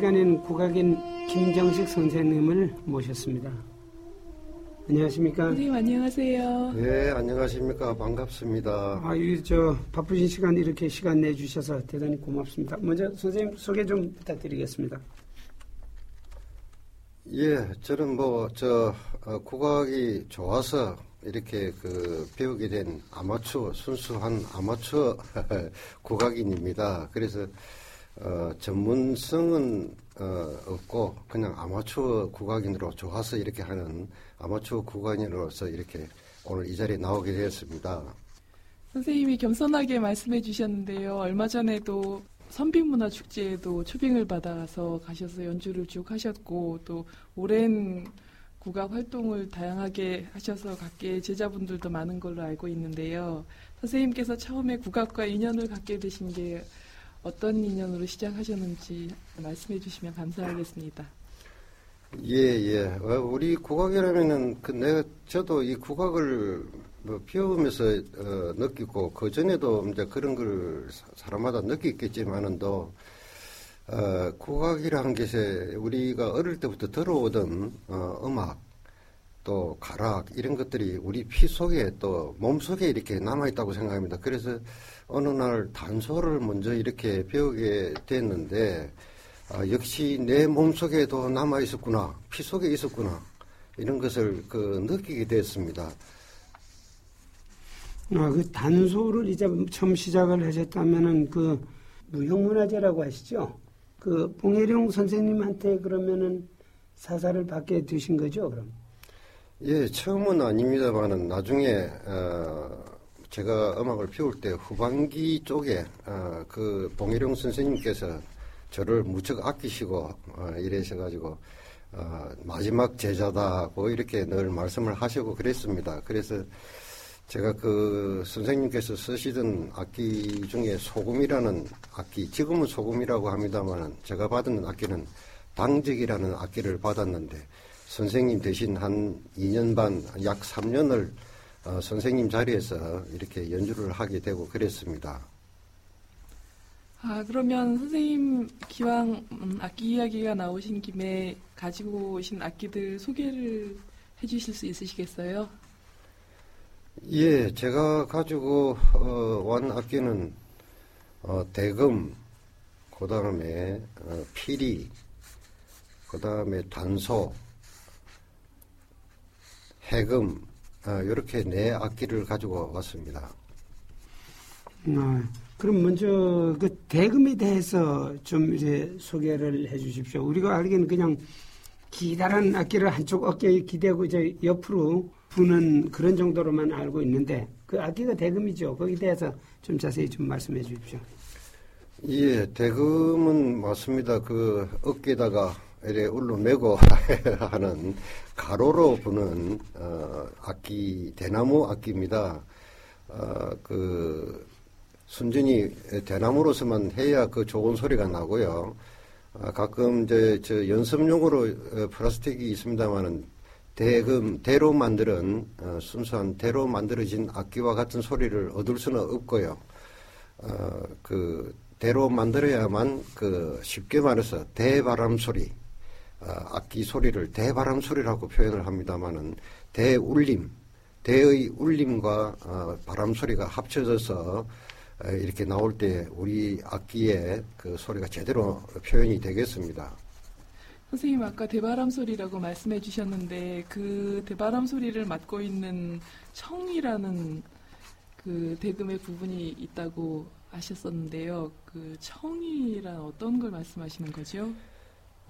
시간에는 국악인 김정식 선생님을 모셨습니다. 안녕하십니까? 선생님 안녕하세요. 네, 안녕하십니까. 반갑습니다. 아유, 저 바쁘신 시간 이렇게 시간 내 주셔서 대단히 고맙습니다. 먼저 선생님 소개 좀 부탁드리겠습니다. 예, 저는 뭐, 저, 어, 국악이 좋아서 이렇게 그 배우게 된 아마추어, 순수한 아마추어 국악인입니다. 그래서, 어, 전문성은, 어, 없고, 그냥 아마추어 국악인으로 좋아서 이렇게 하는 아마추어 국악인으로서 이렇게 오늘 이 자리에 나오게 되었습니다. 선생님이 겸손하게 말씀해 주셨는데요. 얼마 전에도 선빙문화축제에도 초빙을 받아서 가셔서 연주를 쭉 하셨고 또 오랜 국악 활동을 다양하게 하셔서 각계 제자분들도 많은 걸로 알고 있는데요. 선생님께서 처음에 국악과 인연을 갖게 되신 게 어떤 인연으로 시작하셨는지 말씀해 주시면 감사하겠습니다. 예, 예. 어, 우리 국악이라면은, 그, 내가, 저도 이 국악을 뭐 배우면서, 어, 느끼고, 그 전에도 이제 그런 걸 사- 사람마다 느꼈겠지만은도, 어, 국악이라는 것에 우리가 어릴 때부터 들어오던, 어, 음악, 또 가락, 이런 것들이 우리 피 속에 또 몸 속에 이렇게 남아 있다고 생각합니다. 그래서 어느 날 단소를 먼저 이렇게 배우게 됐는데, 아, 역시 내 몸 속에도 남아 있었구나, 피 속에 있었구나, 이런 것을 그 느끼게 됐습니다. 아, 그 단소를 이제 처음 시작을 하셨다면은 그 무형문화재라고 하시죠? 그 봉혜룡 선생님한테 그러면은 사사를 받게 되신 거죠, 그럼? 예, 처음은 아닙니다만은 나중에 어, 제가 음악을 배울 때 후반기 쪽에 어, 그 봉혜룡 선생님께서 저를 무척 아끼시고 어, 이래셔가지고 어, 마지막 제자다고 이렇게 늘 말씀을 하시고 그랬습니다. 그래서 제가 그 선생님께서 쓰시던 악기 중에 소금이라는 악기, 지금은 소금이라고 합니다만 제가 받은 악기는 당직이라는 악기를 받았는데 선생님 대신 한 2년 반, 약 3년을 어, 선생님 자리에서 이렇게 연주를 하게 되고 그랬습니다. 아, 그러면 선생님 기왕 음, 악기 이야기가 나오신 김에 가지고 오신 악기들 소개를 해 주실 수 있으시겠어요? 예, 제가 가지고 어, 완 악기는 어, 대금, 그 다음에 어, 피리, 그 다음에 단소, 해금 어, 이렇게 네 악기를 가지고 왔습니다. 아, 그럼 먼저 그 대금에 대해서 좀 이제 소개를 해 주십시오. 우리가 알기는 그냥 기다란 악기를 한쪽 어깨에 기대고 이제 옆으로 부는 그런 정도로만 알고 있는데 그 악기가 대금이죠. 거기에 대해서 좀 자세히 좀 말씀해 주십시오. 예, 대금은 맞습니다. 그 어깨에다가 이래 울로 메고 하는 가로로 부는 어, 악기 대나무 악기입니다. 어, 그 순전히 대나무로서만 해야 그 좋은 소리가 나고요. 아, 가끔 이제 저 연습용으로 어, 플라스틱이 있습니다만은 대금 대로 만드는 어, 순수한 대로 만들어진 악기와 같은 소리를 얻을 수는 없고요. 어, 그 대로 만들어야만 그 쉽게 말해서 대바람 소리, 어, 악기 소리를 대바람 소리라고 표현을 합니다만은 대울림, 대의 울림과 어, 바람 소리가 합쳐져서 어, 이렇게 나올 때 우리 악기의 그 소리가 제대로 표현이 되겠습니다. 선생님 아까 대바람 소리라고 말씀해 주셨는데 그 대바람 소리를 맡고 있는 청이라는 그 대금의 부분이 있다고 하셨었는데요. 그 청이란 어떤 걸 말씀하시는 거죠?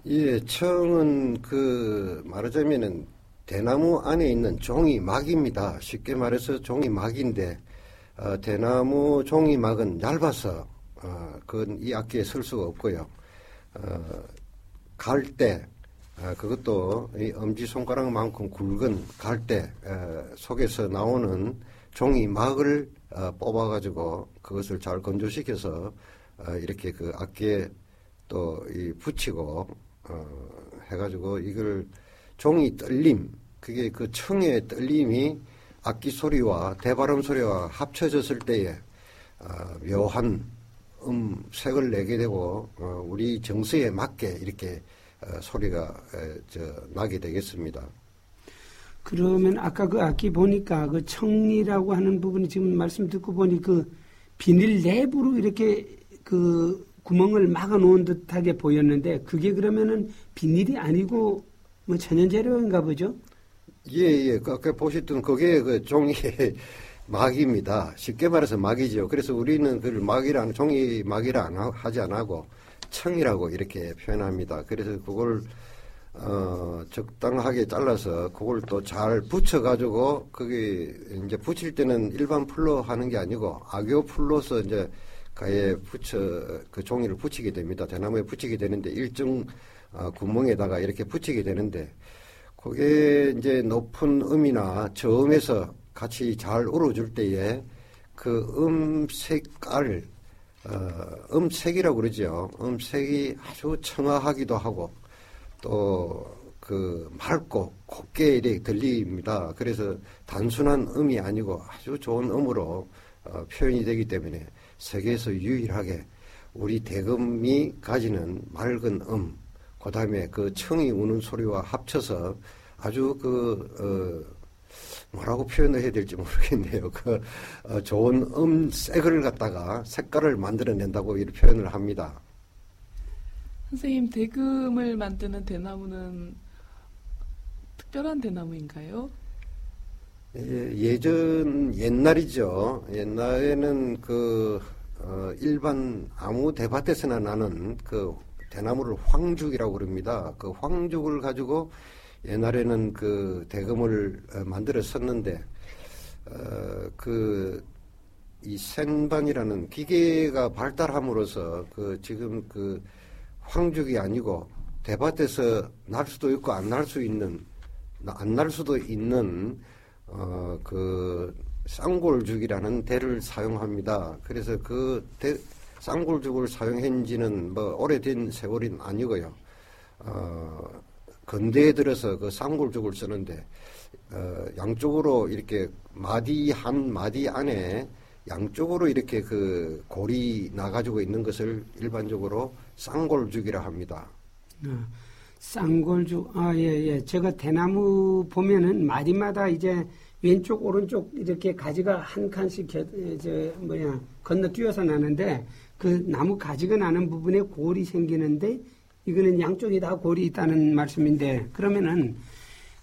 예, 청은 그 말하자면은 대나무 안에 있는 종이 막입니다. 쉽게 말해서 종이 막인데 어, 대나무 종이 막은 얇아서 어, 그건 이 악기에 쓸 수가 없고요. 어, 갈대 어, 그것도 이 엄지 손가락만큼 굵은 갈대 어, 속에서 나오는 종이 막을 어, 뽑아가지고 그것을 잘 건조시켜서 어, 이렇게 그 악기에 또 이 붙이고 어, 해가지고 이걸 종이 떨림, 그게 그 청의 떨림이 악기 소리와 대바람 소리와 합쳐졌을 때에 어, 묘한 음색을 내게 되고 어, 우리 정서에 맞게 이렇게 어, 소리가 에, 저, 나게 되겠습니다. 그러면 아까 그 악기 보니까 그 청리라고 하는 부분이 지금 말씀 듣고 보니 그 비닐 내부로 이렇게 그 구멍을 막아 놓은 듯하게 보였는데 그게 그러면은 비닐이 아니고 뭐 천연재료인가 보죠? 예, 예. 그 아까 보셨던 그게 그 종이 막입니다. 쉽게 말해서 막이죠. 그래서 우리는 그걸 막이라, 종이 막이라 안 하지 않고 청이라고 이렇게 표현합니다. 그래서 그걸 어, 적당하게 잘라서 그걸 또 잘 붙여가지고 거기 이제 붙일 때는 일반 풀로 하는 게 아니고 악교 풀로서 이제 가에 붙여 그 종이를 붙이게 됩니다. 대나무에 붙이게 되는데 일정 어, 구멍에다가 이렇게 붙이게 되는데 그게 이제 높은 음이나 저음에서 같이 잘 울어줄 때에 그 음색깔, 어, 음색이라고 그러죠. 음색이 아주 청아하기도 하고 또 그 맑고 곱게 이렇게 들립니다. 그래서 단순한 음이 아니고 아주 좋은 음으로 어, 표현이 되기 때문에 세계에서 유일하게 우리 대금이 가지는 맑은 음, 그 다음에 그 청이 우는 소리와 합쳐서 아주 그, 어, 뭐라고 표현을 해야 될지 모르겠네요. 그, 어, 좋은 음 색을 갖다가 색깔을 만들어낸다고 이렇게 표현을 합니다. 선생님, 대금을 만드는 대나무는 특별한 대나무인가요? 예, 전 옛날이죠. 옛날에는 그, 어, 일반 아무 대밭에서나 나는 그 대나무를 황죽이라고 그럽니다. 그 황죽을 가지고 옛날에는 그 대금을 어, 만들었었는데 어, 그이 생반이라는 기계가 발달함으로써 그 지금 그 황죽이 아니고 대밭에서 날 수도 있고 안 날 수 있는 안 날 수도 있는 어 그 쌍골죽이라는 대를 사용합니다. 그래서 그 대, 쌍골죽을 사용한 지는 뭐 오래된 세월이 아니고요. 어, 근대에 들어서 그 쌍골죽을 쓰는데 어, 양쪽으로 이렇게 마디 한 마디 안에 양쪽으로 이렇게 그 골이 나가지고 있는 것을 일반적으로 쌍골죽이라 합니다. 어, 쌍골죽, 아, 예, 예. 제가 대나무 보면은 마디마다 이제 왼쪽, 오른쪽 이렇게 가지가 한 칸씩, 저, 뭐야, 건너뛰어서 나는데 그 나무 가지가 나는 부분에 골이 생기는데 이거는 양쪽이 다 골이 있다는 말씀인데 그러면은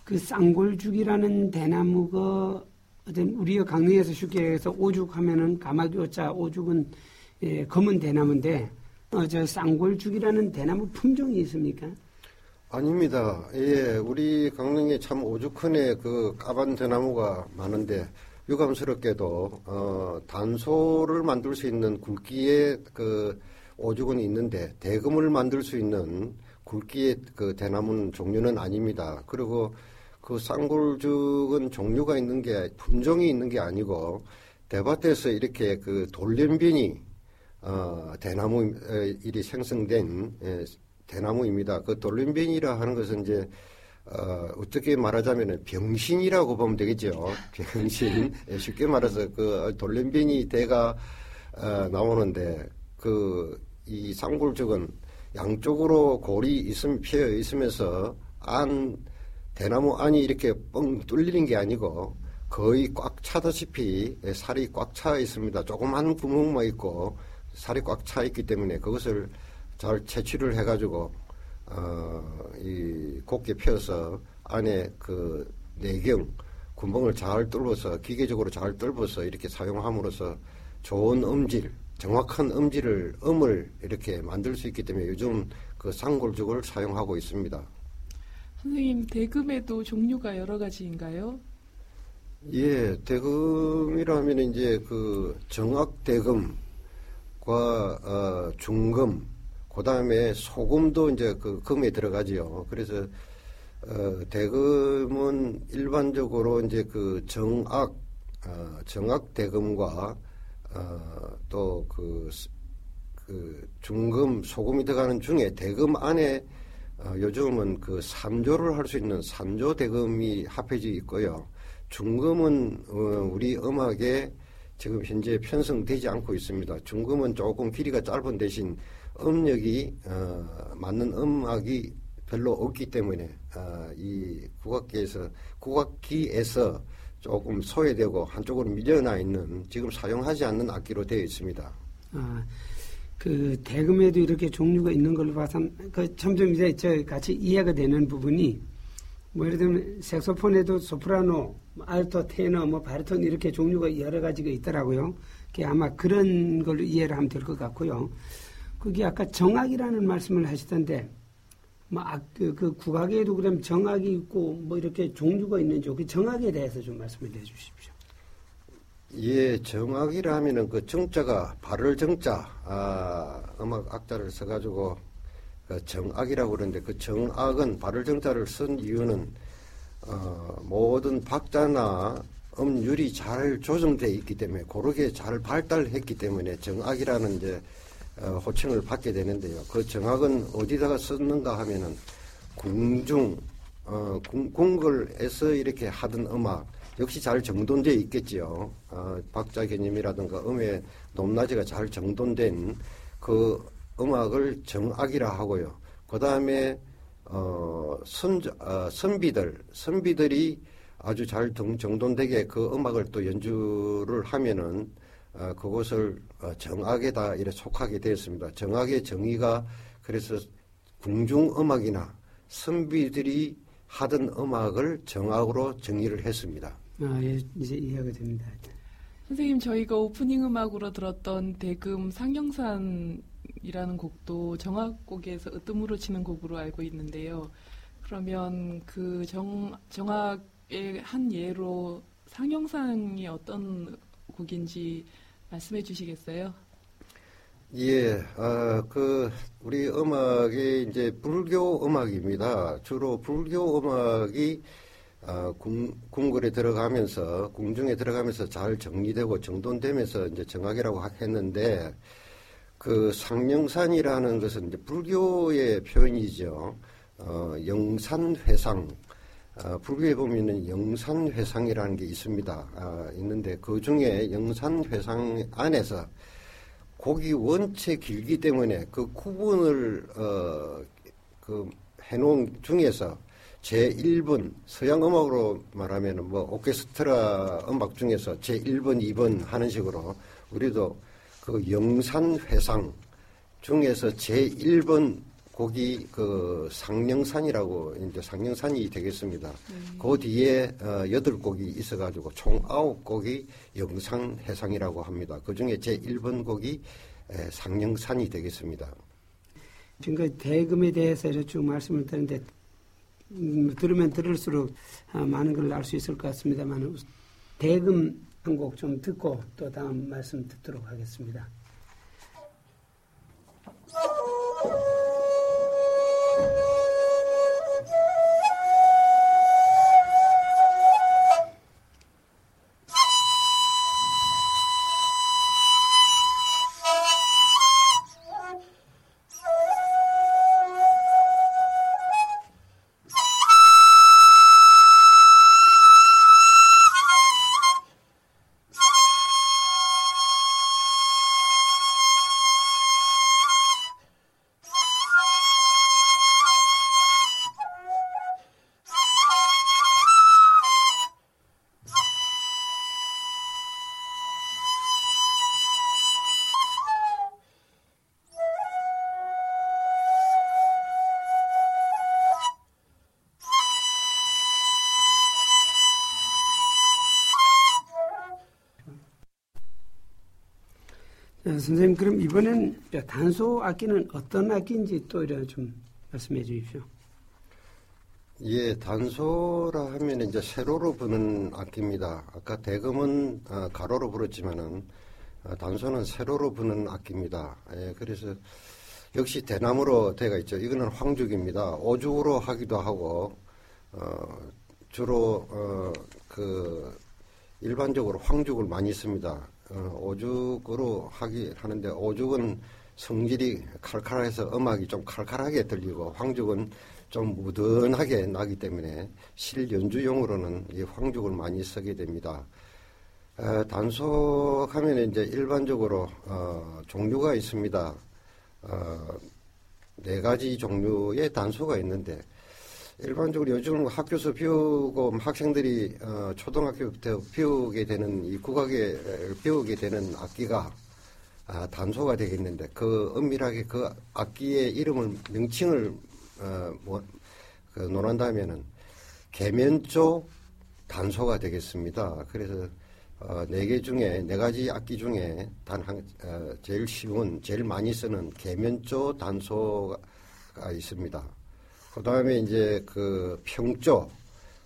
그 쌍골죽이라는 대나무가 어떤 우리가 강릉에서 쉽게 해서 오죽하면은 가마귀 오자 오죽은 예, 검은 대나무인데 어, 저 쌍골죽이라는 대나무 품종이 있습니까? 아닙니다. 예, 우리 강릉에 참 오죽헌에 그 까만 대나무가 많은데 유감스럽게도 어, 단소를 만들 수 있는 굵기의 그 오죽은 있는데 대금을 만들 수 있는 굵기의 그 대나무 종류는 아닙니다. 그리고 그 쌍골죽은 종류가 있는 게 품종이 있는 게 아니고 대밭에서 이렇게 그 돌연변이 어, 대나무 일이 생성된 예, 대나무입니다. 그 돌연변이라 하는 것은 이제 어, 어떻게 말하자면 병신이라고 보면 되겠죠. 병신. 예, 쉽게 말해서 그 돌연변이 대가 어, 나오는데 그이 쌍골죽은 양쪽으로 골이 있음 피어 있으면서 안 대나무 안이 이렇게 뻥 뚫리는 게 아니고 거의 꽉 차다시피 살이 꽉 차 있습니다. 조그만 구멍만 있고 살이 꽉 차 있기 때문에 그것을 잘 채취를 해가지고 어, 이 곱게 펴서 안에 그 내경 구멍을 잘 뚫어서 기계적으로 잘 뚫어서 이렇게 사용함으로써 좋은 음질 정확한 음질을 음을 이렇게 만들 수 있기 때문에 요즘 그 쌍골죽을 사용하고 있습니다. 선생님 대금에도 종류가 여러 가지인가요? 예, 대금이라면 이제 그 정악 대금과 어, 중금, 그 다음에 소금도 이제 그 금에 들어가지요. 그래서 어, 대금은 일반적으로 이제 그 정악, 어, 정악 대금과 어, 또그 그 중금 소금이 들어가는 중에 대금 안에 어, 요즘은 그 산조를 할 수 있는 산조 대금이 합해져 있고요. 중금은 어, 우리 음악에 지금 현재 편성되지 않고 있습니다. 중금은 조금 길이가 짧은 대신 음력이 어, 맞는 음악이 별로 없기 때문에 어, 이 국악기에서 국악기에서 조금 소외되고 한쪽으로 밀려나 있는 지금 사용하지 않는 악기로 되어 있습니다. 아, 그 대금에도 이렇게 종류가 있는 걸로 봐선 그 점점 이제 저 같이 이해가 되는 부분이 뭐 예를 들면 색소폰에도 소프라노, 알토, 테너, 뭐 바리톤 이렇게 종류가 여러 가지가 있더라고요. 아마 그런 걸로 이해를 하면 될 것 같고요. 그게 아까 정악이라는 말씀을 하시던데 뭐 악, 그, 그 국악에도 그럼 정악이 있고 뭐 이렇게 종류가 있는지 그 정악에 대해서 좀 말씀을 해주십시오. 예, 정악이라 하면은 그 정자가 발을 정자, 아, 음악 악자를 써가지고 그 정악이라고 그러는데 그 정악은 발을 정자를 쓴 이유는 어, 모든 박자나 음률이 잘 조정돼 있기 때문에 고르게 잘 발달했기 때문에 정악이라는 이제 어, 호칭을 받게 되는데요. 그 정악은 어디다가 썼는가 하면은 궁중, 어, 궁, 궁글에서 이렇게 하던 음악 역시 잘 정돈되어 있겠지요. 어, 박자 개념이라든가 음의 높낮이가 잘 정돈된 그 음악을 정악이라 하고요. 그 다음에 어, 선, 어, 선비들, 선비들이 아주 잘 정돈되게 그 음악을 또 연주를 하면은 어, 그것을 어, 정악에다 이렇게 속하게 되었습니다. 정악의 정의가 그래서 궁중 음악이나 선비들이 하던 음악을 정악으로 정의를 했습니다. 아, 예, 이제 이해가 됩니다. 선생님 저희가 오프닝 음악으로 들었던 대금 상영산이라는 곡도 정악곡에서 으뜸으로 치는 곡으로 알고 있는데요. 그러면 그 정, 정악의 한 예로 상영산이 어떤 곡인지 말씀해 주시겠어요? 예, 아, 그, 우리 음악이 이제 불교 음악입니다. 주로 불교 음악이 아, 궁, 궁궐에 들어가면서, 궁중에 들어가면서 잘 정리되고 정돈되면서 이제 정악이라고 했는데, 그 상령산이라는 것은 이제 불교의 표현이죠. 어, 영산회상. 아, 불교에 보면은 영산회상이라는 게 있습니다. 아, 있는데 그 중에 영산회상 안에서 곡이 원체 길기 때문에 그 구분을 어, 그 해놓은 중에서 제 1번 서양 음악으로 말하면 뭐 오케스트라 음악 중에서 제 1번, 2번 하는 식으로 우리도 그 영산회상 중에서 제 1번 곡이 그 상령산이라고 이제 상령산이 되겠습니다. 음. 그 뒤에 어, 여덟 곡이 있어가지고 총 아홉 곡이 영상 해상이라고 합니다. 그 중에 제 1번 곡이 에, 상령산이 되겠습니다. 지금 그 대금에 대해서 쭉 말씀을 드렸는데 음, 들으면 들을수록 아, 많은 걸 알 수 있을 것 같습니다만 대금 한 곡 좀 듣고 또 다음 말씀 듣도록 하겠습니다. 선생님 그럼 이번엔 단소 악기는 어떤 악기인지 또 이런 좀 말씀해 주십시오. 예, 단소라 하면 이제 세로로 부는 악기입니다. 아까 대금은 어, 가로로 불었지만은 어, 단소는 세로로 부는 악기입니다. 예, 그래서 역시 대나무로 되어 있죠. 이거는 황죽입니다. 오죽으로 하기도 하고 어, 주로 어, 그 일반적으로 황죽을 많이 씁니다. 어, 오죽으로 하기 하는데 오죽은 성질이 칼칼해서 음악이 좀 칼칼하게 들리고 황죽은 좀 무던하게 나기 때문에 실 연주용으로는 이 황죽을 많이 쓰게 됩니다. 어, 단속하면 이제 일반적으로 어, 종류가 있습니다. 어, 네 가지 종류의 단소가 있는데 일반적으로 요즘 학교에서 배우고 학생들이 어, 초등학교부터 배우게 되는 이 국악에 배우게 되는 악기가 아, 단소가 되겠는데 그 엄밀하게 그 악기의 이름을 명칭을 어, 뭐, 그 논한다면은 계면조 단소가 되겠습니다. 그래서 어, 네개 중에 네 가지 악기 중에 단 한, 어, 제일 쉬운 제일 많이 쓰는 계면조 단소가 있습니다. 그 다음에 이제 그 평조,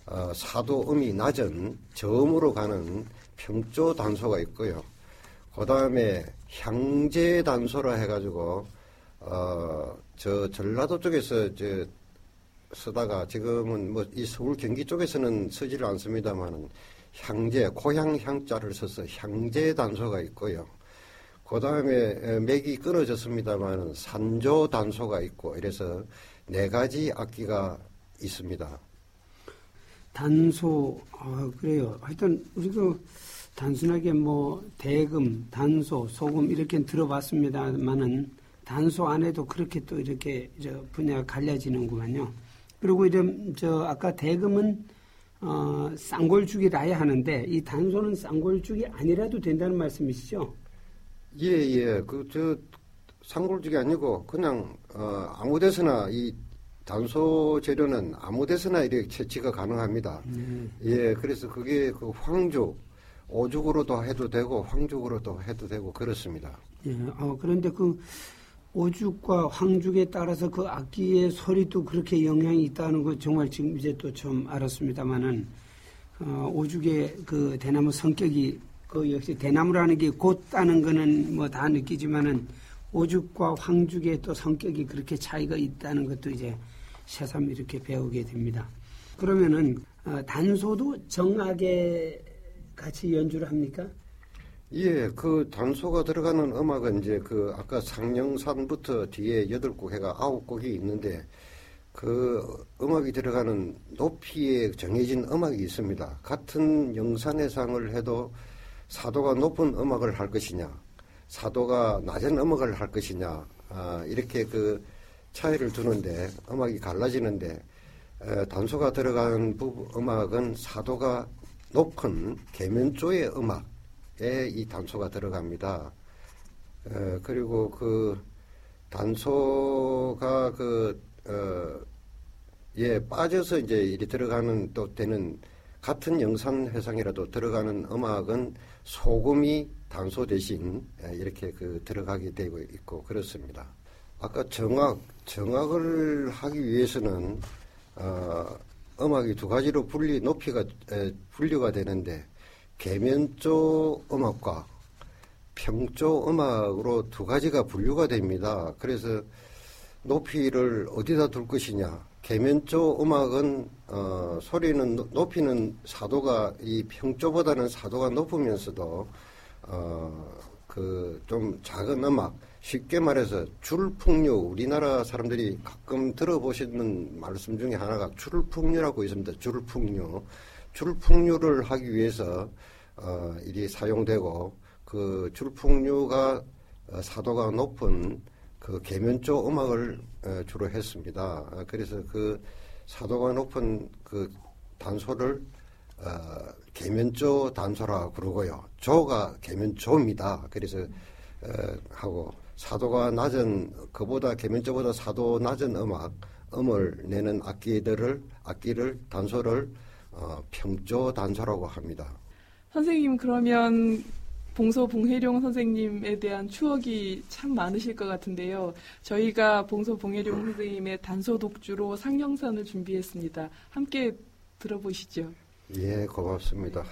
어, 사도음이 낮은 저음으로 가는 평조 단소가 있고요. 그 다음에 향제 단소라 해가지고, 어, 저 전라도 쪽에서 저 쓰다가 지금은 뭐 이 서울 경기 쪽에서는 쓰지를 않습니다만은 향제, 고향 향자를 써서 향제 단소가 있고요. 그 다음에 맥이 끊어졌습니다만은 산조 단소가 있고 이래서 네 가지 악기가 있습니다. 단소, 아, 그래요. 하여튼, 우리가 단순하게 뭐, 대금, 단소, 소금, 이렇게 들어봤습니다만은, 단소 안에도 그렇게 또 이렇게, 저, 분야가 갈려지는구만요. 그리고 이런, 저, 아까 대금은, 어, 쌍골죽이라야 하는데, 이 단소는 쌍골죽이 아니라도 된다는 말씀이시죠? 예, 예. 그, 저, 상골죽이 아니고 그냥 어, 아무 데서나 이 단소 재료는 아무 데서나 이렇게 채취가 가능합니다. 음. 예, 그래서 그게 그 황죽, 오죽으로도 해도 되고 황죽으로도 해도 되고 그렇습니다. 예, 어, 그런데 그 오죽과 황죽에 따라서 그 악기의 소리도 그렇게 영향이 있다는 거 정말 지금 이제 또좀 알았습니다만은 어, 오죽의 그 대나무 성격이 그 역시 대나무라는 게 곧다는 거는 뭐 다 느끼지만은 오죽과 황죽의 또 성격이 그렇게 차이가 있다는 것도 이제 새삼 이렇게 배우게 됩니다. 그러면은 어, 단소도 정악에 같이 연주를 합니까? 예, 그 단소가 들어가는 음악은 이제 그 아까 상령산부터 뒤에 여덟 곡 해가 아홉 곡이 있는데 그 음악이 들어가는 높이에 정해진 음악이 있습니다. 같은 영산의 상을 해도 사도가 높은 음악을 할 것이냐, 사도가 낮은 음악을 할 것이냐 아, 이렇게 그 차이를 두는데 음악이 갈라지는데 에, 단소가 들어간 부분 음악은 사도가 높은 계면조의 음악에 이 단소가 들어갑니다. 에, 그리고 그 단소가 그 어, 예, 빠져서 이제 이리 들어가는 또 되는 같은 영상 회상이라도 들어가는 음악은 소금이 단소 대신 예, 이렇게 그 들어가게 되고 있고 그렇습니다. 아까 정악, 정악을 하기 위해서는 어, 음악이 두 가지로 분리 높이가 에, 분류가 되는데 계면조 음악과 평조 음악으로 두 가지가 분류가 됩니다. 그래서 높이를 어디다 둘 것이냐. 계면조 음악은 어, 소리는 높이는 사도가 이 평조보다는 사도가 높으면서도 어, 그 좀 작은 음악, 쉽게 말해서 줄풍류, 우리나라 사람들이 가끔 들어보시는 말씀 중에 하나가 줄풍류라고 있습니다. 줄풍류. 줄풍류를 하기 위해서, 어, 일이 사용되고, 그 줄풍류가 어, 사도가 높은 그 계면조 음악을 어, 주로 했습니다. 그래서 그 사도가 높은 그 단소를 어, 계면조 단소라 그러고요. 조가 계면조입니다. 그래서 어, 하고 사도가 낮은 그보다 계면조보다 사도 낮은 음악 음을 내는 악기들을 악기를 단소를 어, 평조 단소라고 합니다. 선생님 그러면 봉서 봉혜룡 선생님에 대한 추억이 참 많으실 것 같은데요. 저희가 봉서 봉혜룡 선생님의 단소 독주로 상영산을 준비했습니다. 함께 들어보시죠. 예, 고맙습니다.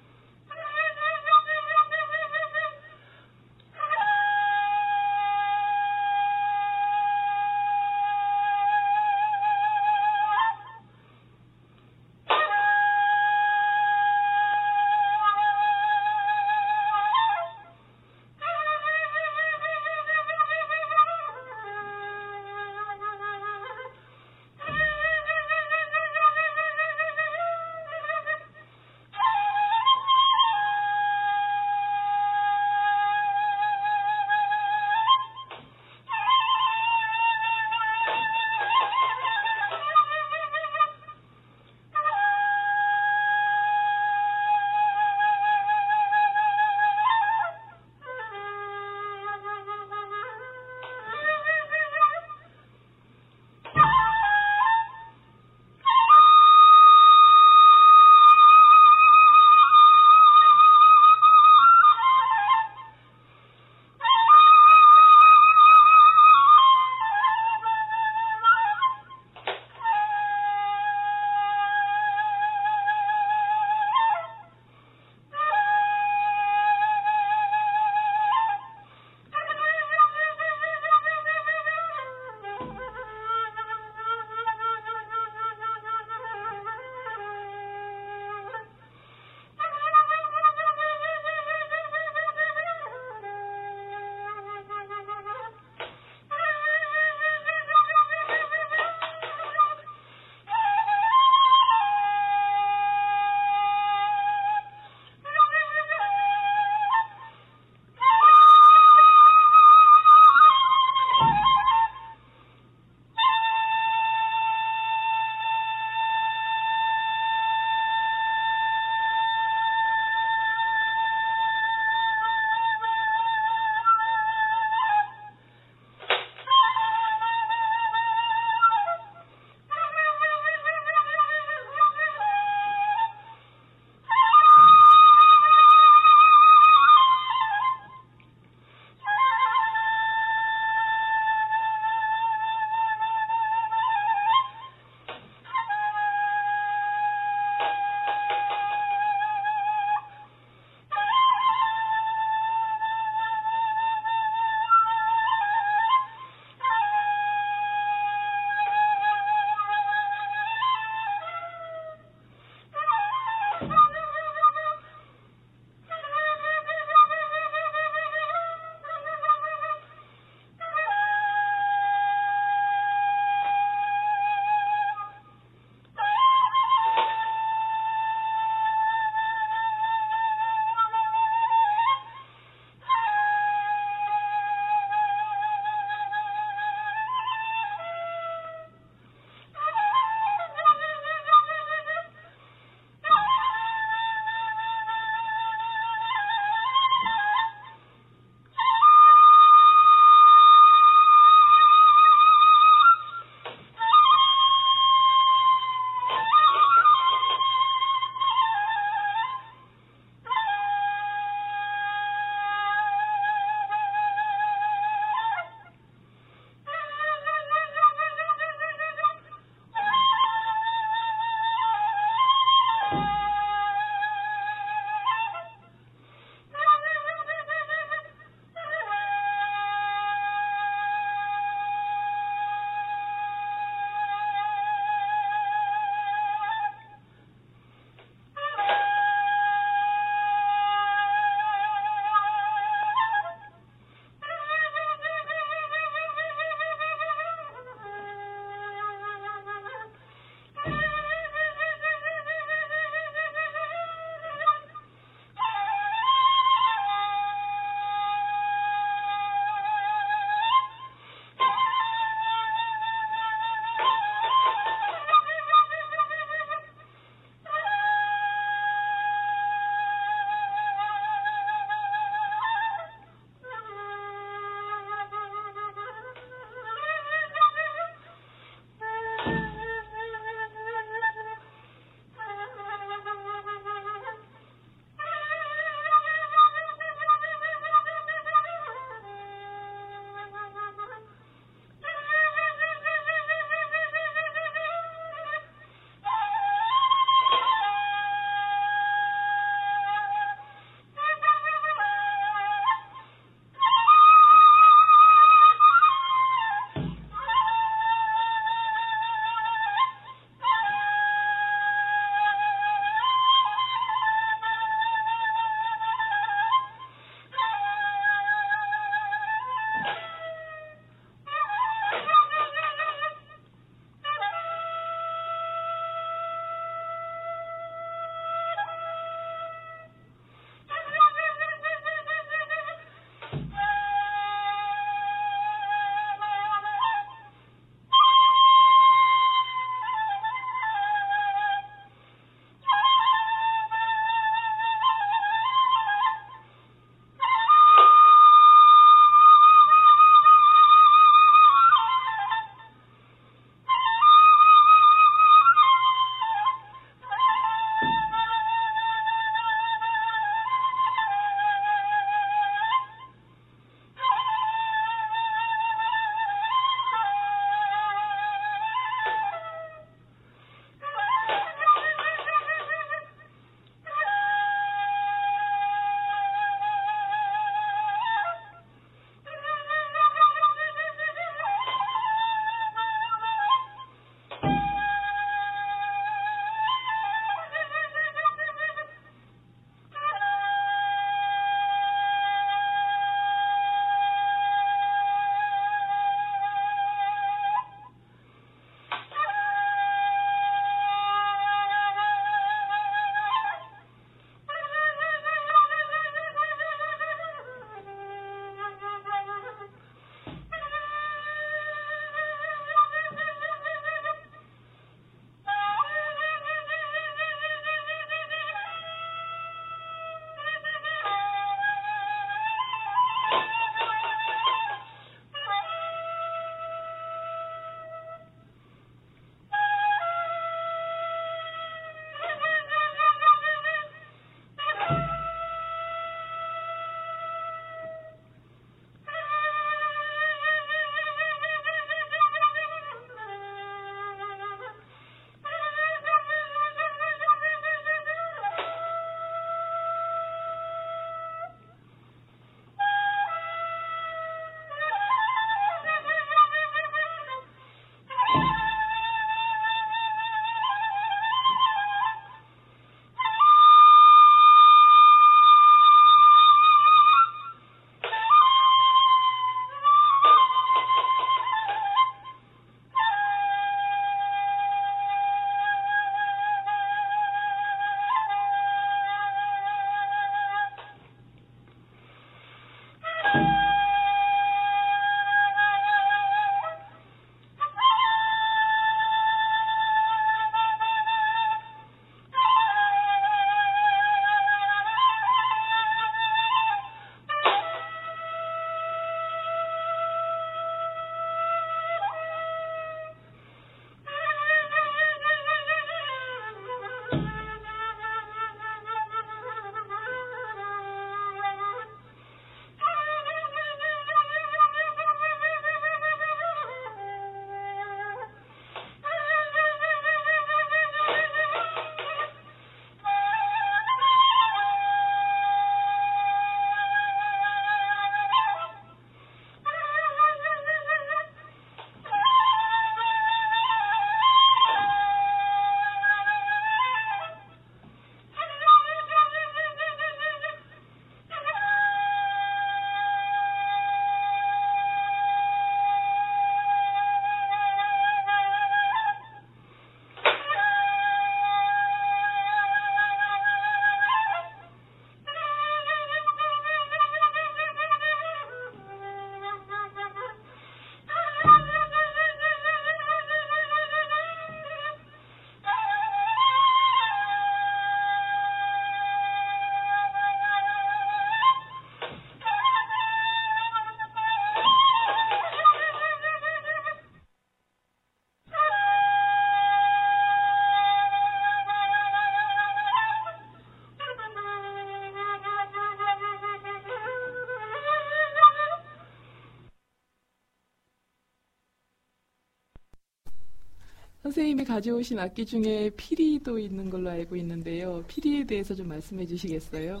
선생님이 가져오신 악기 중에 피리도 있는 걸로 알고 있는데요. 피리에 대해서 좀 말씀해 주시겠어요?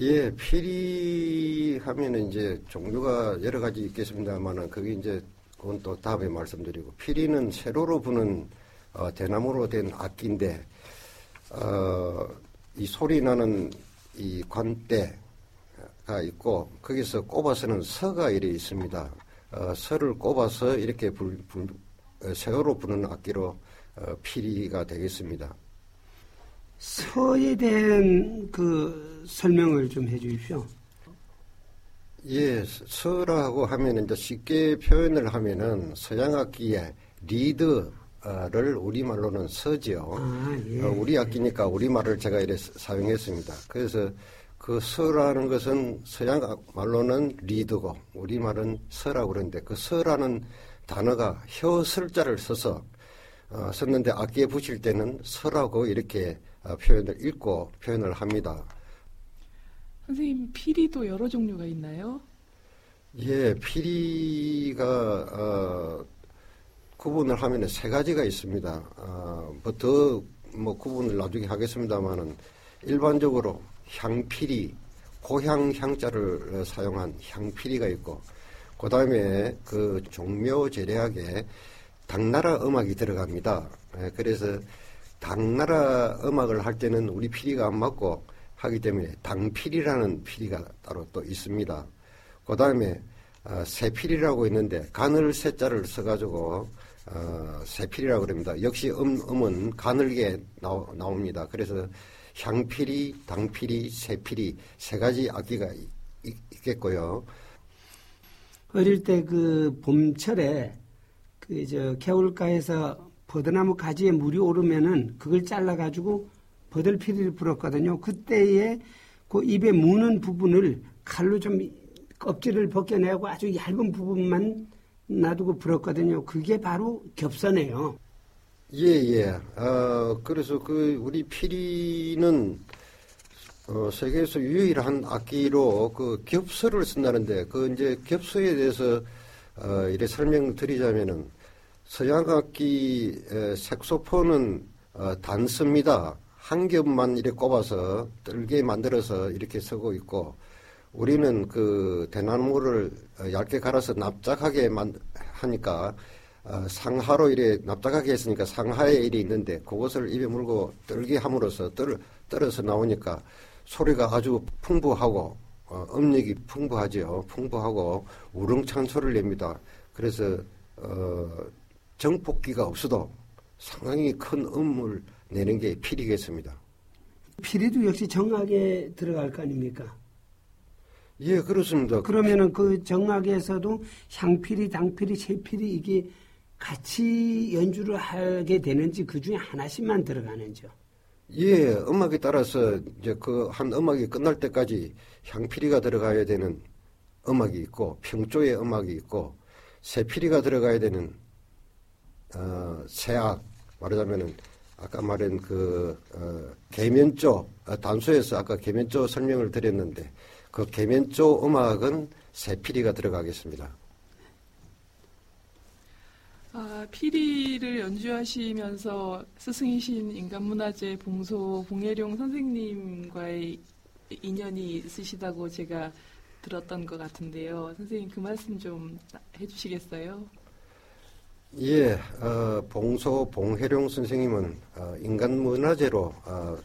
예, 피리 하면은 이제 종류가 여러 가지 있겠습니다만은 그게 이제 그건 또 다음에 말씀드리고 피리는 세로로 부는 어, 대나무로 된 악기인데 어, 이 소리 나는 이 관대가 있고 거기서 꼽아서는 서가 이래 있습니다. 어, 서를 꼽아서 이렇게 불, 불, 어, 세로로 부는 악기로 어, 피리가 되겠습니다. 서에 대한 그 설명을 좀 해주십시오. 예, 서라고 하면 이제 쉽게 표현을 하면은 서양 악기의 리드를 우리말로는 서지요. 아, 예. 어, 우리 악기니까 우리말을 제가 이래 사용했습니다. 그래서 그 서라는 것은 서양 악- 말로는 리드고 우리말은 서라고 그러는데 그 서라는 단어가 혀설자를 써서 어, 썼는데 악기에 붙일 때는 서라고 이렇게 어, 표현을 읽고 표현을 합니다. 선생님, 피리도 여러 종류가 있나요? 예, 피리가 어, 구분을 하면 세 가지가 있습니다. 어, 뭐더 뭐 구분을 나중에 하겠습니다만은 일반적으로 향피리, 고향 향자를 어, 사용한 향피리가 있고, 그 다음에 그 종묘 제례하게 당나라 음악이 들어갑니다. 예, 그래서 당나라 음악을 할 때는 우리 피리가 안 맞고 하기 때문에 당피리라는 피리가 따로 또 있습니다. 그 다음에 어, 세필이라고 있는데 가늘 세자를 써가지고 어, 세필이라고 그럽니다. 역시 음, 음은 가늘게 나오, 나옵니다. 그래서 향필이, 당필이, 세필이 세 가지 악기가 있, 있겠고요. 어릴 때 그 봄철에 그 저 개울가에서 버드나무 가지에 물이 오르면은 그걸 잘라 가지고 버들피리를 불었거든요. 그때에 그 입에 무는 부분을 칼로 좀 껍질을 벗겨내고 아주 얇은 부분만 놔두고 불었거든요. 그게 바로 겹서네요. 예, 예. 어, 그래서 그 우리 피리는 어, 세계에서 유일한 악기로 그 겹서를 쓴다는데 그 이제 겹서에 대해서 어, 이래 설명드리자면은 서양 악기 에, 색소폰은 어, 단습니다. 한 겹만 이렇게 꼽아서 떨게 만들어서 이렇게 쓰고 있고 우리는 그 대나무를 어, 얇게 갈아서 납작하게 만 하니까 어, 상하로 이래 납작하게 했으니까 상하에 일이 있는데 그것을 입에 물고 떨게 함으로써 떨, 떨어서 나오니까 소리가 아주 풍부하고 어, 음력이 풍부하지요. 풍부하고 우렁찬 소리를 냅니다. 그래서 어, 정폭기가 없어도 상당히 큰 음을 내는 게 필이겠습니다. 피리도 역시 정악에 들어갈 거 아닙니까? 예, 그렇습니다. 그러면은 그 정악에서도 향피리, 당피리, 세피리 이게 같이 연주를 하게 되는지 그 중에 하나씩만 들어가는지요. 예, 음악에 따라서 이제 그 한 음악이 끝날 때까지 향피리가 들어가야 되는 음악이 있고 평조의 음악이 있고 세피리가 들어가야 되는 어, 세악 말하자면은 아까 말한 그 어, 계면조 어, 단수에서 아까 계면조 설명을 드렸는데 그 계면조 음악은 세피리가 들어가겠습니다. 아, 피리를 연주하시면서 스승이신 인간문화재 봉소 봉혜룡 선생님과의 인연이 있으시다고 제가 들었던 것 같은데요. 선생님 그 말씀 좀 해주시겠어요? 예, 어, 봉소 봉혜룡 선생님은 어, 인간문화재로 어,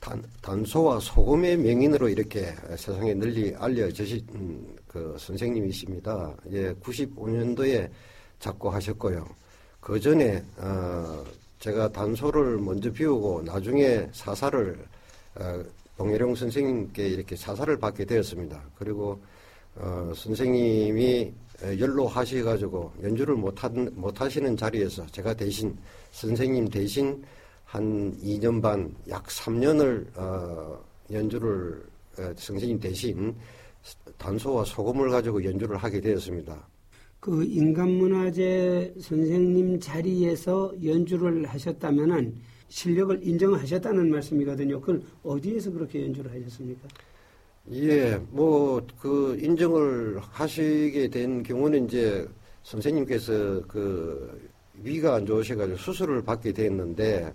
단, 단소와 소금의 명인으로 이렇게 세상에 널리 알려지신 음, 그 선생님이십니다. 예, 95년도에 작곡하셨고요. 그 전에 어, 제가 단소를 먼저 비우고 나중에 사사를 어, 봉혜룡 선생님께 이렇게 사사를 받게 되었습니다. 그리고 어, 선생님이 연로하셔가지고 연주를 못, 하, 못 하시는 자리에서 제가 대신 선생님 대신 한 2년 반, 약 3년을 어, 연주를 어, 선생님 대신 단소와 소금을 가지고 연주를 하게 되었습니다. 그 인간문화재 선생님 자리에서 연주를 하셨다면은 실력을 인정하셨다는 말씀이거든요. 그걸 어디에서 그렇게 연주를 하셨습니까? 예, 뭐, 그, 인정을 하시게 된 경우는 이제 선생님께서 그 위가 안 좋으셔가지고 수술을 받게 됐는데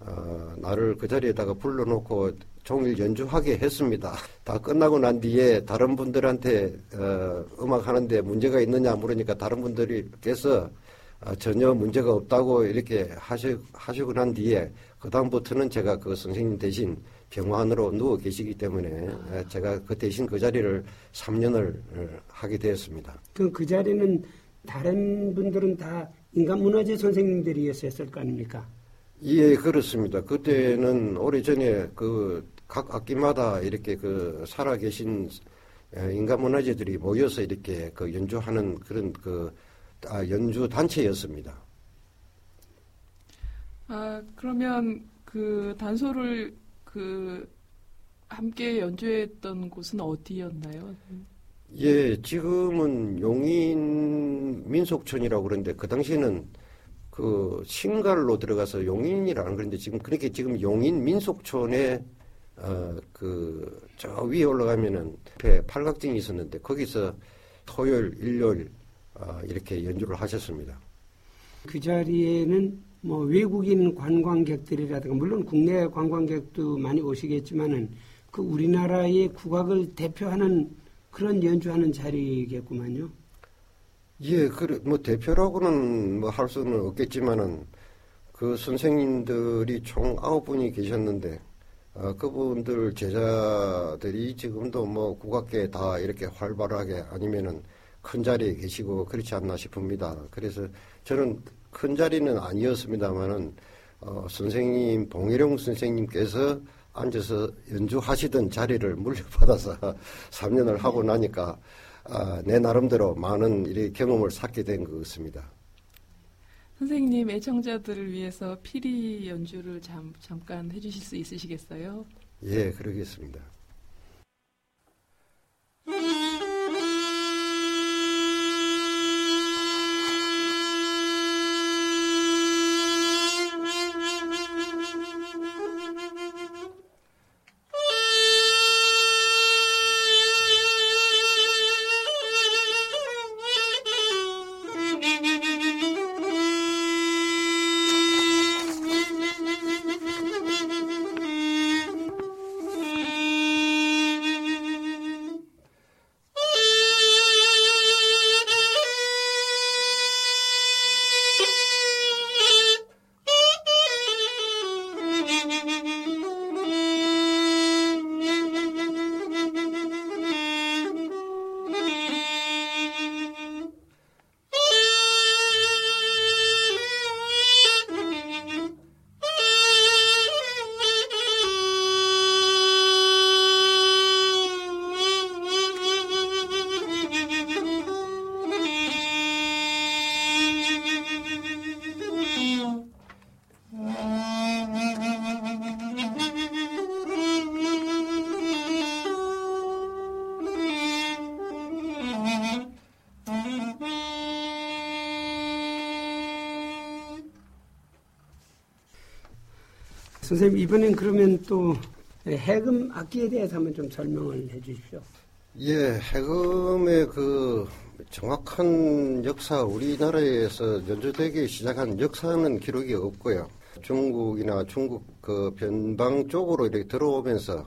어, 나를 그 자리에다가 불러놓고 종일 연주하게 했습니다. 다 끝나고 난 뒤에 다른 분들한테 어, 음악 하는데 문제가 있느냐 물으니까 다른 분들이께서 어, 전혀 문제가 없다고 이렇게 하시, 하시고 난 뒤에 그 다음부터는 제가 그 선생님 대신 병원으로 누워 계시기 때문에 아. 제가 그 대신 그 자리를 3년을 어, 하게 되었습니다. 그그 그 자리는 다른 분들은 다 인간문화재 선생님들이었을 거 아닙니까? 예, 그렇습니다. 그때는 오래전에 그 각 악기마다 이렇게 그 살아계신 인간 문화재들이 모여서 이렇게 그 연주하는 그런 그 아, 연주 단체였습니다. 아, 그러면 그 단소를 그 함께 연주했던 곳은 어디였나요? 예, 지금은 용인 민속촌이라고 그러는데 그 당시에는 그 신갈로 들어가서 용인이라는 그런데 지금 그렇게 지금 용인 민속촌에 어 그 저 위에 올라가면은 앞에 팔각정이 있었는데 거기서 토요일, 일요일 어 이렇게 연주를 하셨습니다. 그 자리에는 뭐 외국인 관광객들이라든가 물론 국내 관광객도 많이 오시겠지만은 그 우리나라의 국악을 대표하는 그런 연주하는 자리겠구만요. 예, 그래, 뭐, 대표라고는 뭐 할 수는 없겠지만은, 그 선생님들이 총 아홉 분이 계셨는데, 어, 그분들 제자들이 지금도 뭐 국악계 다 이렇게 활발하게 아니면은 큰 자리에 계시고 그렇지 않나 싶습니다. 그래서 저는 큰 자리는 아니었습니다만은, 어, 선생님, 봉일용 선생님께서 앉아서 연주하시던 자리를 물려받아서 3년을 하고 나니까 아, 내 나름대로 많은 이 경험을 쌓게 된 것 같습니다. 선생님 애청자들을 위해서 피리 연주를 잠, 잠깐 해주실 수 있으시겠어요? 예, 그러겠습니다. 선생님 이번엔 그러면 또 해금 악기에 대해서 한번 좀 설명을 해 주십시오. 예, 해금의 그 정확한 역사, 우리나라에서 연주되기 시작한 역사는 기록이 없고요. 중국이나 중국 그 변방 쪽으로 이렇게 들어오면서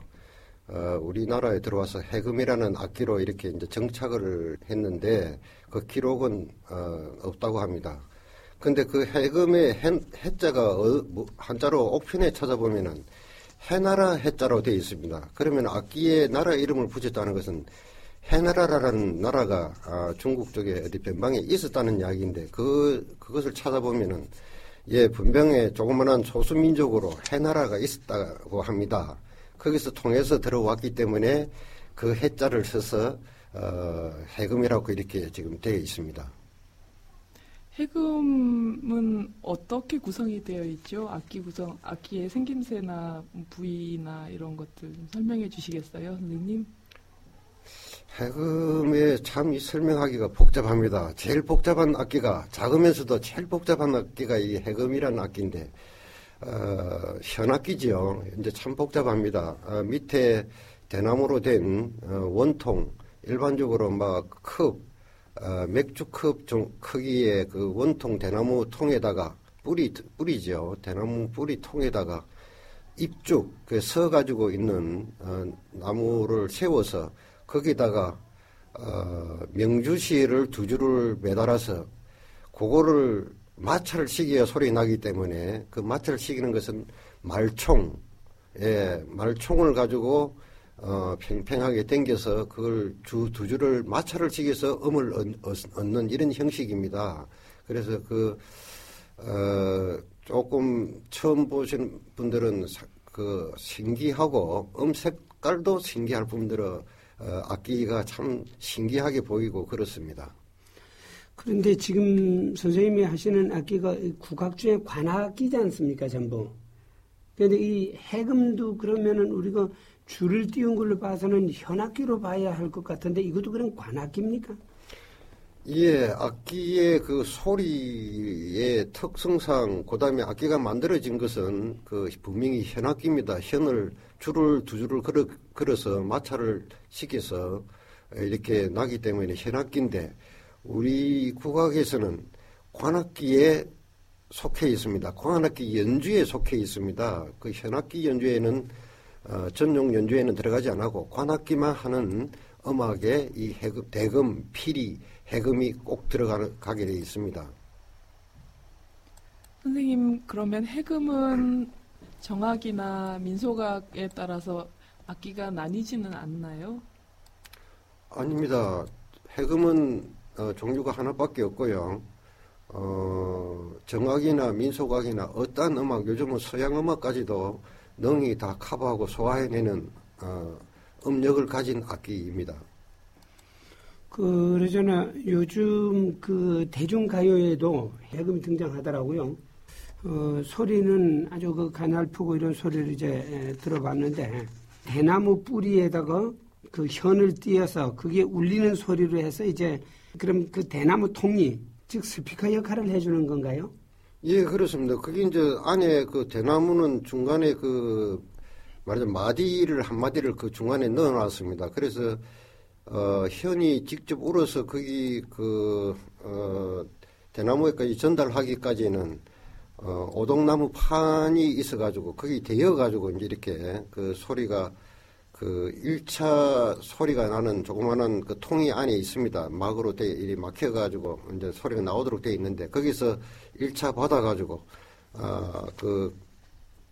어, 우리나라에 들어와서 해금이라는 악기로 이렇게 이제 정착을 했는데 그 기록은 어, 없다고 합니다. 근데 그 해금의 해, 해자가 어, 뭐, 한자로 옥편에 찾아보면은 해나라 해자로 되어 있습니다. 그러면 악기에 나라 이름을 붙였다는 것은 해나라라는 나라가 아, 중국 쪽에 어디 변방에 있었다는 이야기인데 그 그것을 찾아보면은 예 분명히 조그만한 소수민족으로 해나라가 있었다고 합니다. 거기서 통해서 들어왔기 때문에 그 해자를 써서 어, 해금이라고 이렇게 지금 되어 있습니다. 해금은 어떻게 구성이 되어 있죠? 악기 구성, 악기의 생김새나 부위나 이런 것들 좀 설명해 주시겠어요, 선생님? 해금에 참 설명하기가 복잡합니다. 제일 복잡한 악기가 작으면서도 제일 복잡한 악기가 이 해금이라는 악기인데 어, 현악기지요. 이제 참 복잡합니다. 어, 밑에 대나무로 된 어, 원통 일반적으로 막 컵, 어, 맥주컵 종, 크기의 그 원통 대나무 통에다가 뿌리 뿌리죠. 대나무 뿌리 통에다가 입죽 그서 가지고 있는 어, 나무를 세워서 거기다가 어, 명주시를 두 줄을 매달아서 그거를 마찰을 시기야 소리 나기 때문에 그 마찰을 시키는 것은 말총, 예, 말총을 가지고 어, 팽팽하게 당겨서 그걸 주 두 줄을 마찰을 시켜서 음을 얻 는 이런 형식입니다. 그래서 그 어, 조금 처음 보신 분들은 그 신기하고 음 색깔도 신기할 뿐더러 어, 악기가 참 신기하게 보이고 그렇습니다. 그런데 지금 선생님이 하시는 악기가 국악 중에 관악기지 않습니까, 전부? 그런데 이 해금도 그러면은 우리가 줄을 띄운 걸로 봐서는 현악기로 봐야 할 것 같은데 이것도 그런 관악기입니까? 예, 악기의 그 소리의 특성상 그다음에 악기가 만들어진 것은 그 분명히 현악기입니다. 현을 줄을 두 줄을 걸어, 걸어서 마찰을 시켜서 이렇게 나기 때문에 현악기인데 우리 국악에서는 관악기에 속해 있습니다. 관악기 연주에 속해 있습니다. 그 현악기 연주에는 어, 전용 연주에는 들어가지 않고 관악기만 하는 음악에 이 해금, 대금, 피리, 해금이 꼭 들어가게 되어 있습니다. 선생님 그러면 해금은 정악이나 민속악에 따라서 악기가 나뉘지는 않나요? 아닙니다. 해금은 어, 종류가 하나밖에 없고요. 어, 정악이나 민속악이나 어떠한 음악, 요즘은 서양 음악까지도 능히 다 커버하고 소화해내는 어, 음력을 가진 악기입니다. 그러잖아 요즘 그 대중가요에도 해금이 등장하더라고요. 어, 소리는 아주 그 가냘프고 이런 소리를 이제 에, 들어봤는데 대나무 뿌리에다가 그 현을 띄어서 그게 울리는 소리로 해서 이제 그럼 그 대나무 통이 즉 스피커 역할을 해주는 건가요? 예, 그렇습니다. 그게 이제 안에 그 대나무는 중간에 그 말하자면 마디를 한 마디를 그 중간에 넣어놨습니다. 그래서 어, 현이 직접 울어서 거기 그 어, 대나무에까지 전달하기까지는 어, 오동나무 판이 있어가지고 거기 대여가지고 이제 이렇게 그 소리가 그 1차 소리가 나는 조그마한 그 통이 안에 있습니다. 막으로 돼, 이 막혀가지고 이제 소리가 나오도록 돼 있는데 거기서 1차 받아가지고, 아, 그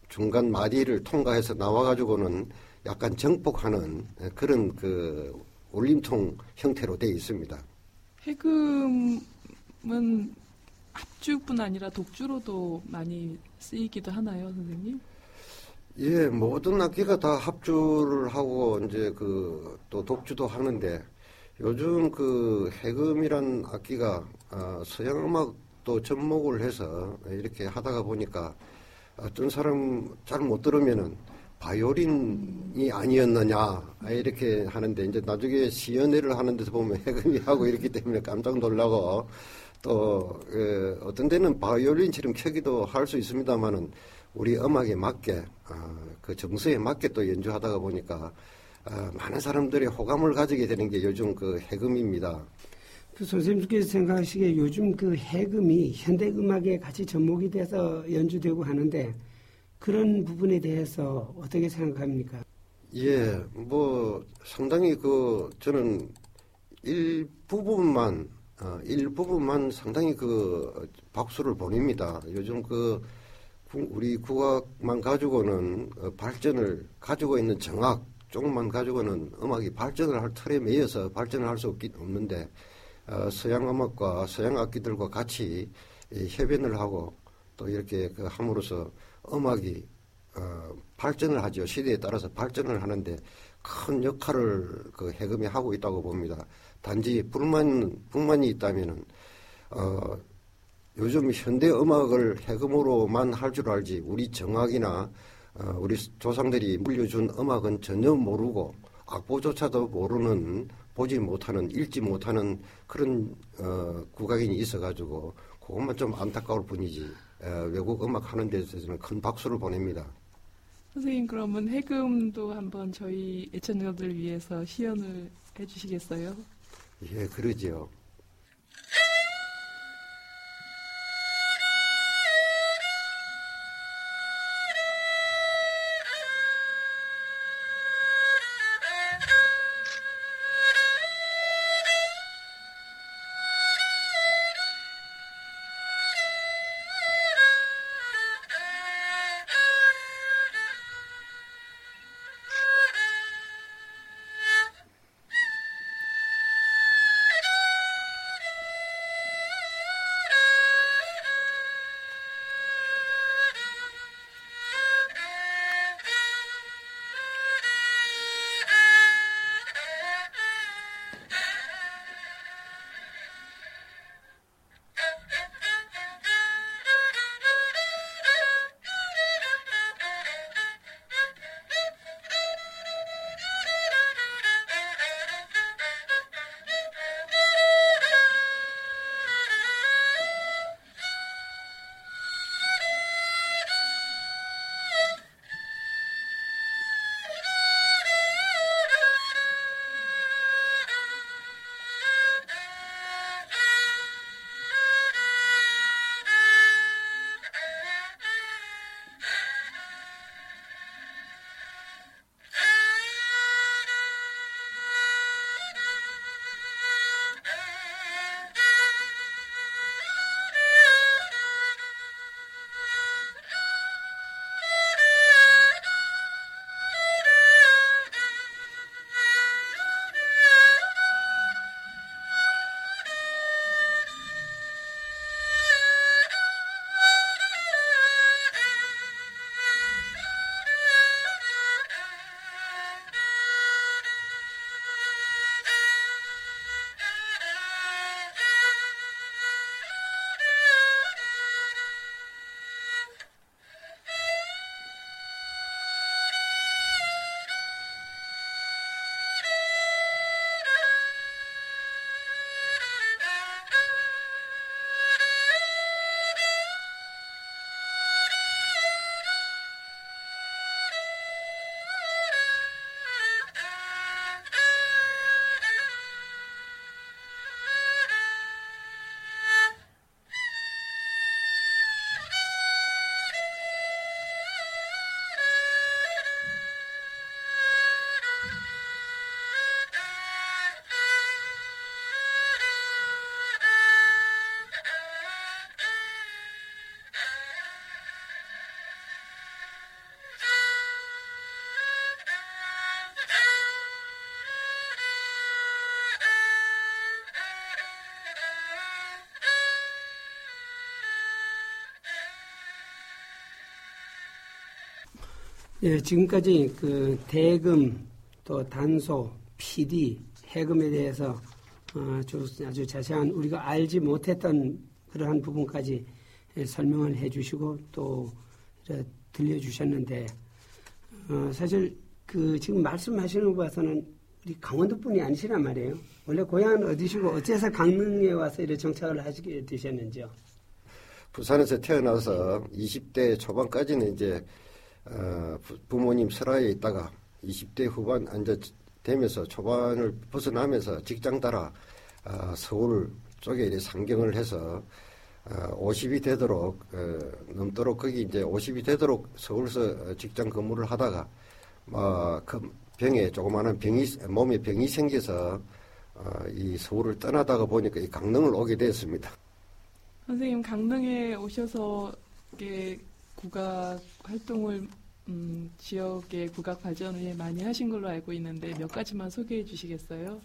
중간 마디를 통과해서 나와가지고는 약간 정복하는 그런 그 울림통 형태로 돼 있습니다. 해금은 합주뿐 아니라 독주로도 많이 쓰이기도 하나요, 선생님? 예, 모든 악기가 다 합주를 하고 이제 그 또 독주도 하는데 요즘 그 해금이란 악기가 아, 서양 음악도 접목을 해서 이렇게 하다가 보니까 어떤 사람 잘 못 들으면은 바이올린이 아니었느냐 이렇게 하는데 이제 나중에 시연회를 하는 데서 보면 해금이 하고 이렇기 때문에 깜짝 놀라고 또 예, 어떤 데는 바이올린처럼 켜기도 할 수 있습니다만은 우리 음악에 맞게 어, 그 정서에 맞게 또 연주하다가 보니까 어, 많은 사람들이 호감을 가지게 되는 게 요즘 그 해금입니다. 그 선생님께서 생각하시기에 요즘 그 해금이 현대 음악에 같이 접목이 돼서 연주되고 하는데 그런 부분에 대해서 어떻게 생각합니까? 예, 뭐 상당히 그 저는 일부분만 어, 일부분만 상당히 그 박수를 보냅니다. 요즘 그 우리 국악만 가지고는 어, 발전을 가지고 있는 정악 쪽만 가지고는 음악이 발전을 할 틀에 매여서 발전을 할 수 없는데 어, 서양 음악과 서양 악기들과 같이 협연을 하고 또 이렇게 그 함으로써 음악이 어, 발전을 하죠. 시대에 따라서 발전을 하는데 큰 역할을 그 해금이 하고 있다고 봅니다. 단지 불만 불만이 있다면은 어, 요즘 현대 음악을 해금으로만 할 줄 알지 우리 정악이나 어, 우리 조상들이 물려준 음악은 전혀 모르고 악보조차도 모르는 보지 못하는 읽지 못하는 그런 어, 국악인이 있어가지고 그것만 좀 안타까울 뿐이지 어, 외국 음악 하는 데 있어서는 큰 박수를 보냅니다. 선생님 그러면 해금도 한번 저희 애청자들 위해서 시연을 해주시겠어요? 예, 그러지요. 예, 지금까지 그 대금 또 단소, PD, 해금에 대해서 어, 아주, 아주 자세한 우리가 알지 못했던 그러한 부분까지 예, 설명을 해주시고 또 들려주셨는데 어, 사실 그 지금 말씀하시는 거 봐서는 우리 강원도 분이 아니시란 말이에요. 원래 고향은 어디시고 어째서 강릉에 와서 이렇게 정착을 하시게 되셨는지요? 부산에서 태어나서 20대 초반까지는 이제 어, 부모님 설화에 있다가 20대 후반 앉아 되면서 초반을 벗어나면서 직장 따라 어, 서울 쪽에 이제 상경을 해서 어, 50이 되도록 어, 넘도록 거기 이제 50이 되도록 서울서 직장 근무를 하다가 어, 그 병에 조그마한 병이 몸에 병이 생겨서 어, 이 서울을 떠나다가 보니까 이 강릉을 오게 됐습니다. 선생님 강릉에 오셔서 국악 활동을 음, 지역의 국악 발전을 많이 하신 걸로 알고 있는데 몇 가지만 소개해 주시겠어요?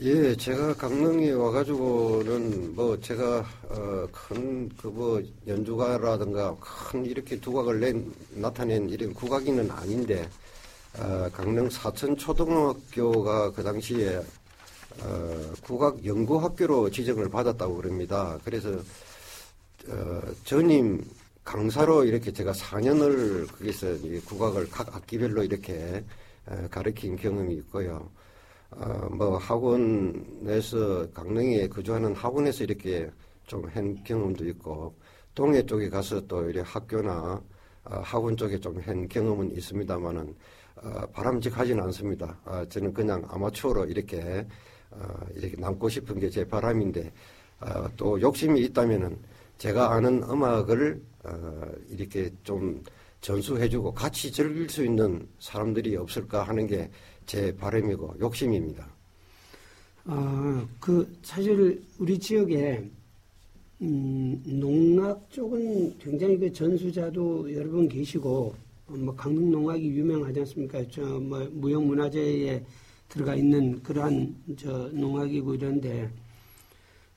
예, 제가 강릉에 와가지고는 뭐 제가 어, 큰그 뭐 연주가라든가 큰 이렇게 두각을 낸 나타낸 이런 국악인은 아닌데 어, 강릉 사천 초등학교가 그 당시에 어, 국악 연구학교로 지정을 받았다고 그럽니다. 그래서 어, 전임 강사로 이렇게 제가 4년을 거기서 국악을 각 악기별로 이렇게 어, 가르친 경험이 있고요. 어, 뭐 학원에서 강릉에 거주하는 학원에서 이렇게 좀 한 경험도 있고 동해 쪽에 가서 또 이렇게 학교나 어, 학원 쪽에 좀 한 경험은 있습니다만은 어, 바람직하지는 않습니다. 어, 저는 그냥 아마추어로 이렇게 어, 이렇게 남고 싶은 게 제 바람인데 어, 또 욕심이 있다면은 제가 아는 음악을 어, 이렇게 좀 전수해주고 같이 즐길 수 있는 사람들이 없을까 하는 게 제 바람이고 욕심입니다. 아, 그 사실 우리 지역에 음, 농악 쪽은 굉장히 그 전수자도 여러 분 계시고 뭐 강릉 농악이 유명하지 않습니까? 저 뭐 무형문화재에 들어가 있는 그러한 저 농악이고 이런데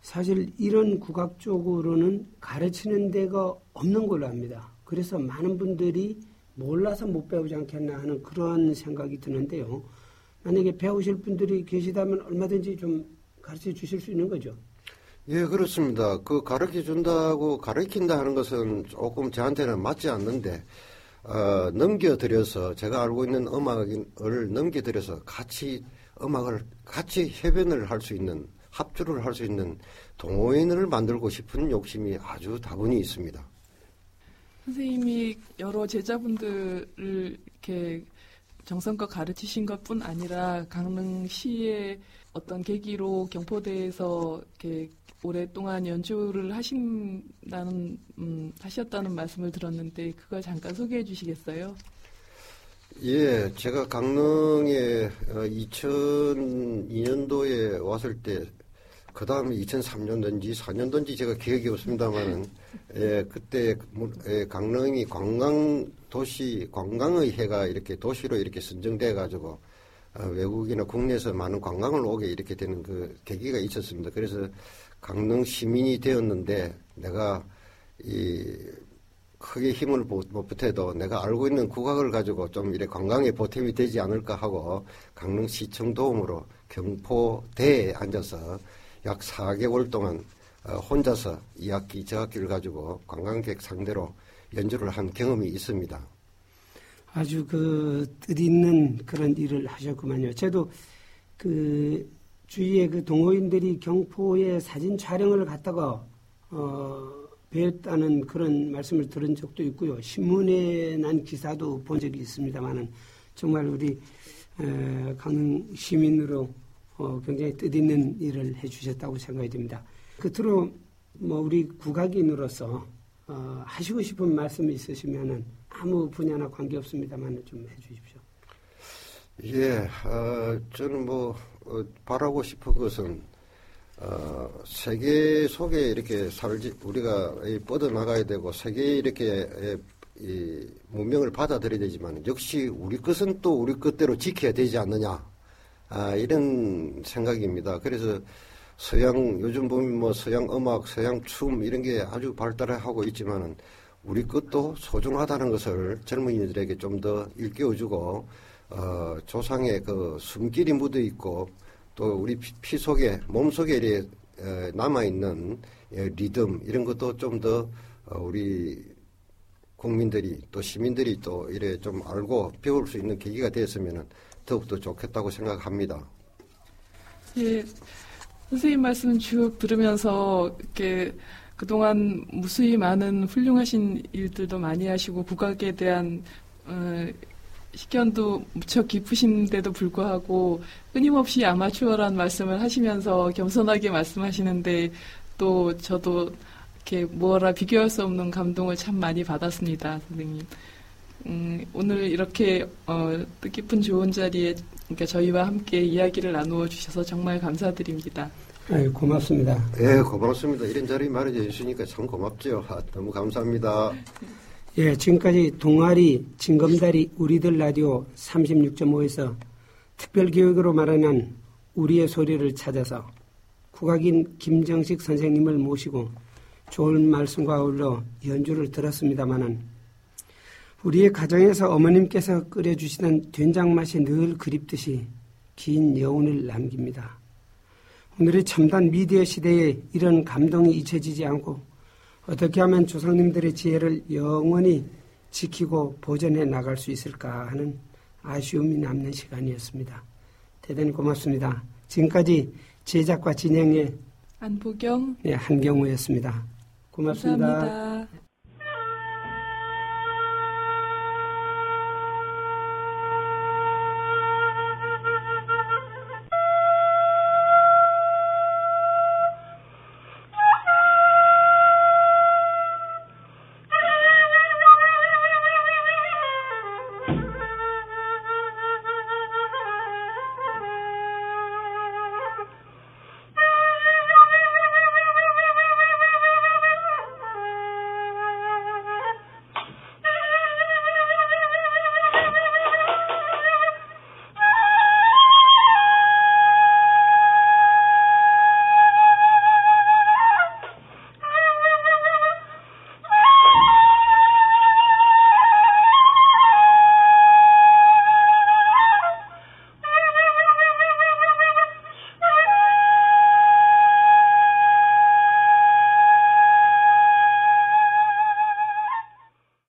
사실 이런 국악 쪽으로는 가르치는 데가 없는 걸로 압니다. 그래서 많은 분들이 몰라서 못 배우지 않겠나 하는 그런 생각이 드는데요. 만약에 배우실 분들이 계시다면 얼마든지 좀 가르쳐 주실 수 있는 거죠. 예, 그렇습니다. 그 가르쳐 준다고 가르친다 하는 것은 조금 저한테는 맞지 않는데, 어, 넘겨드려서 제가 알고 있는 음악을 넘겨드려서 같이 음악을 같이 협연을 할 수 있는 합주를 할 수 있는 동호인을 만들고 싶은 욕심이 아주 다분히 있습니다. 선생님이 여러 제자분들을 이렇게 정성껏 가르치신 것뿐 아니라 강릉시의 어떤 계기로 경포대에서 이렇게 오랫동안 연주를 하신다는 um, 하셨다는 말씀을 들었는데 그걸 잠깐 소개해 주시겠어요? 예, 제가 강릉에 2002년도에 어, 왔을 때, 그 다음에 2003년도인지 4년도인지 제가 기억이 없습니다만은, 예, 그때 예, 강릉이 관광 도시, 관광의 해가 이렇게 도시로 이렇게 선정돼 가지고, 어, 외국이나 국내에서 많은 관광을 오게 이렇게 되는 그 계기가 있었습니다. 그래서 강릉 시민이 되었는데, 내가 이 크게 힘을 못, 보태도 내가 알고 있는 국악을 가지고 좀 이래 관광에 보탬이 되지 않을까 하고 강릉시청 도움으로 경포대에 앉아서 약 4개월 동안 어, 혼자서 이 학기 저 학기를 가지고 관광객 상대로 연주를 한 경험이 있습니다. 아주 그 뜻있는 그런 일을 하셨구만요. 저도 그 주위에 그 동호인들이 경포에 사진 촬영을 갔다가 어 배웠다는 그런 말씀을 들은 적도 있고요. 신문에 난 기사도 본 적이 있습니다만은 정말 우리 강릉 시민으로 어, 굉장히 뜻있는 일을 해주셨다고 생각이 듭니다. 끝으로 뭐 우리 국악인으로서 어, 하시고 싶은 말씀이 있으시면은 아무 분야나 관계 없습니다만 좀 해주십시오. 예, 어, 저는 뭐 어, 바라고 싶은 것은 어, 세계 속에 이렇게 살지, 우리가 뻗어 나가야 되고, 세계에 이렇게 이 문명을 받아들여야 되지만, 역시 우리 것은 또 우리 것대로 지켜야 되지 않느냐. 아, 이런 생각입니다. 그래서 서양, 요즘 보면 뭐 서양 음악, 서양 춤 이런 게 아주 발달하고 있지만은, 우리 것도 소중하다는 것을 젊은이들에게 좀 더 일깨워주고 어, 조상의 그 숨길이 묻어 있고 또 우리 피, 피 속에 몸 속에 남아 있는 예, 리듬 이런 것도 좀더 어, 우리 국민들이 또 시민들이 또 이래 좀 알고 배울 수 있는 계기가 되었으면 더욱더 좋겠다고 생각합니다. 예, 선생님 말씀 쭉 들으면서 이렇게 그동안 무수히 많은 훌륭하신 일들도 많이 하시고 국악에 대한 어, 식견도 무척 깊으신데도 불구하고 끊임없이 아마추어란 말씀을 하시면서 겸손하게 말씀하시는데 또 저도 이렇게 뭐라 비교할 수 없는 감동을 참 많이 받았습니다, 선생님. 음, 오늘 이렇게 어, 뜻깊은 좋은 자리에 그러니까 저희와 함께 이야기를 나누어 주셔서 정말 감사드립니다. 네, 고맙습니다. 예, 고맙습니다. 이런 자리 마련해 주시니까 참 고맙죠. 아, 너무 감사합니다. 예, 지금까지 동아리 징검다리 우리들 라디오 36.5에서 특별교육으로 마련한 우리의 소리를 찾아서 국악인 김정식 선생님을 모시고 좋은 말씀과 어울려 연주를 들었습니다마는 우리의 가정에서 어머님께서 끓여주시던 된장 맛이 늘 그립듯이 긴 여운을 남깁니다. 오늘의 첨단 미디어 시대에 이런 감동이 잊혀지지 않고 어떻게 하면 조상님들의 지혜를 영원히 지키고 보존해 나갈 수 있을까 하는 아쉬움이 남는 시간이었습니다. 대단히 고맙습니다. 지금까지 제작과 진행의 안보경 네, 한경우였습니다. 고맙습니다. 감사합니다.